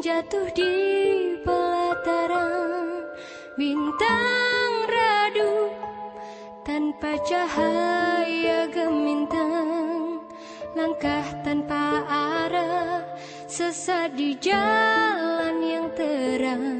jatuh di pelataran bintang redup tanpa cahaya gemintang. Langkah tanpa arah sesat di jalan yang terang.